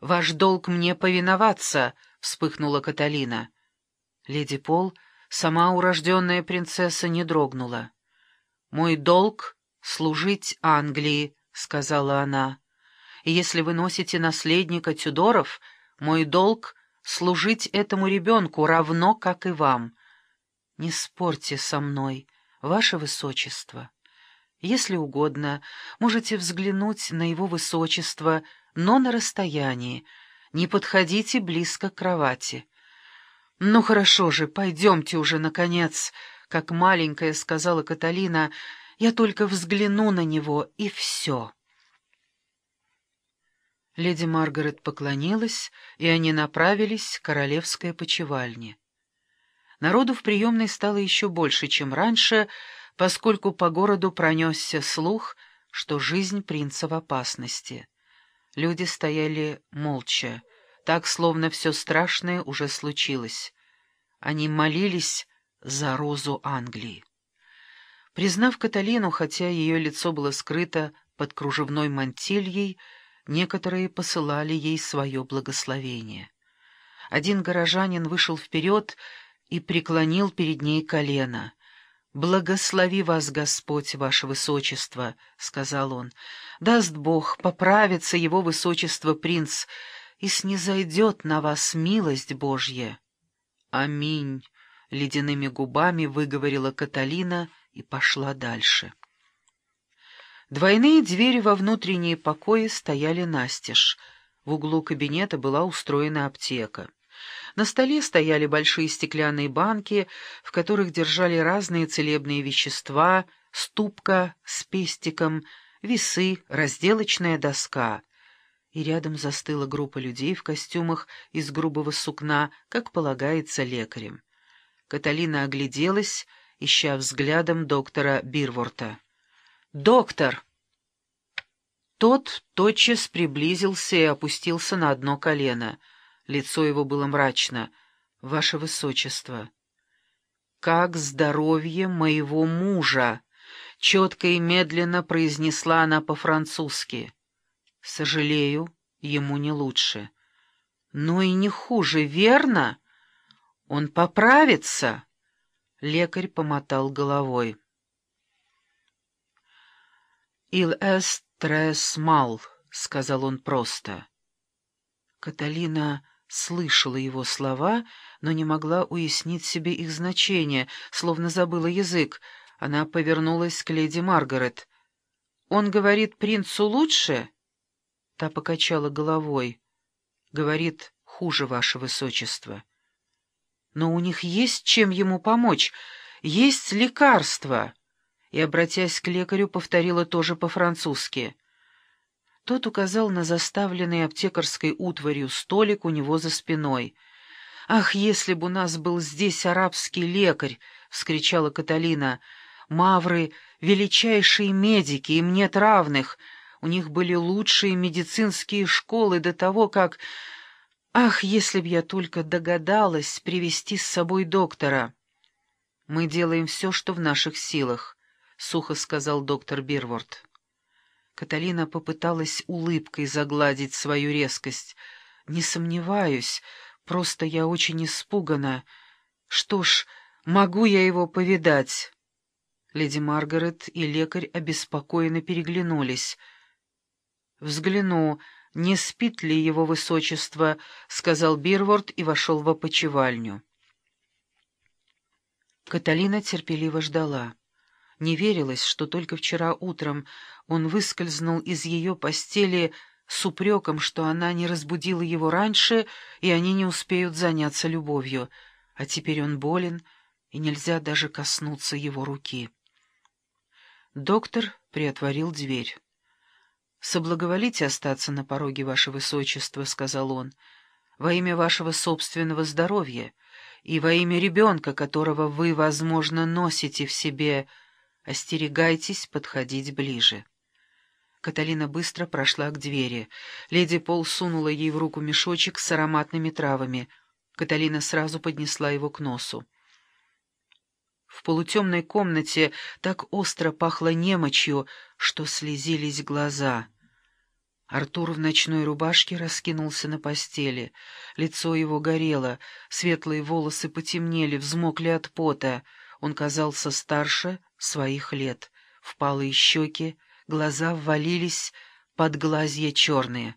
«Ваш долг мне повиноваться», — вспыхнула Каталина. Леди Пол, сама урожденная принцесса, не дрогнула. «Мой долг — служить Англии», — сказала она. «И если вы носите наследника Тюдоров, мой долг — служить этому ребенку равно, как и вам. Не спорьте со мной, ваше высочество. Если угодно, можете взглянуть на его высочество, но на расстоянии. Не подходите близко к кровати». «Ну хорошо же, пойдемте уже, наконец», — как маленькая сказала Каталина, — «я только взгляну на него, и все». Леди Маргарет поклонилась, и они направились к королевской почевальне. Народу в приемной стало еще больше, чем раньше, поскольку по городу пронесся слух, что жизнь принца в опасности. Люди стояли молча, так, словно все страшное уже случилось. Они молились за розу Англии. Признав Каталину, хотя ее лицо было скрыто под кружевной мантильей, некоторые посылали ей свое благословение. Один горожанин вышел вперед и преклонил перед ней колено. «Благослови вас, Господь, ваше высочество», — сказал он. «Даст Бог, поправится его высочество принц, — и снизойдет на вас милость Божья». «Аминь», — ледяными губами выговорила Каталина и пошла дальше. Двойные двери во внутренние покои стояли настежь. В углу кабинета была устроена аптека. На столе стояли большие стеклянные банки, в которых держали разные целебные вещества, ступка с пестиком, весы, разделочная доска и рядом застыла группа людей в костюмах из грубого сукна, как полагается лекарем. Каталина огляделась, ища взглядом доктора Бирворта. «Доктор!» Тот тотчас приблизился и опустился на одно колено. Лицо его было мрачно. «Ваше Высочество!» «Как здоровье моего мужа!» — четко и медленно произнесла она по-французски. Сожалею, ему не лучше. Но и не хуже, верно? Он поправится. Лекарь помотал головой. «Il est très mal», — сказал он просто. Каталина слышала его слова, но не могла уяснить себе их значение, словно забыла язык. Она повернулась к леди Маргарет. «Он говорит принцу лучше?» Та покачала головой. Говорит, хуже, ваше высочество. Но у них есть чем ему помочь, есть лекарства. И, обратясь к лекарю, повторила тоже по-французски. Тот указал на заставленный аптекарской утварью столик у него за спиной. «Ах, если бы у нас был здесь арабский лекарь!» — вскричала Каталина. «Мавры — величайшие медики, им нет равных!» У них были лучшие медицинские школы до того, как... Ах, если б я только догадалась привести с собой доктора! Мы делаем все, что в наших силах, — сухо сказал доктор Бирворд. Каталина попыталась улыбкой загладить свою резкость. «Не сомневаюсь, просто я очень испугана. Что ж, могу я его повидать?» Леди Маргарет и лекарь обеспокоенно переглянулись — «Взгляну, не спит ли его высочество», — сказал Бирворд и вошел в опочивальню. Каталина терпеливо ждала. Не верилось, что только вчера утром он выскользнул из ее постели с упреком, что она не разбудила его раньше, и они не успеют заняться любовью, а теперь он болен, и нельзя даже коснуться его руки. Доктор приотворил дверь. «Соблаговолите остаться на пороге, ваше высочество», — сказал он, — «во имя вашего собственного здоровья и во имя ребенка, которого вы, возможно, носите в себе, остерегайтесь подходить ближе». Каталина быстро прошла к двери. Леди Пол сунула ей в руку мешочек с ароматными травами. Каталина сразу поднесла его к носу. В полутемной комнате так остро пахло немочью, что слезились глаза. Артур в ночной рубашке раскинулся на постели. Лицо его горело, светлые волосы потемнели, взмокли от пота. Он казался старше своих лет. Впалые щеки, глаза ввалились под глазья черные.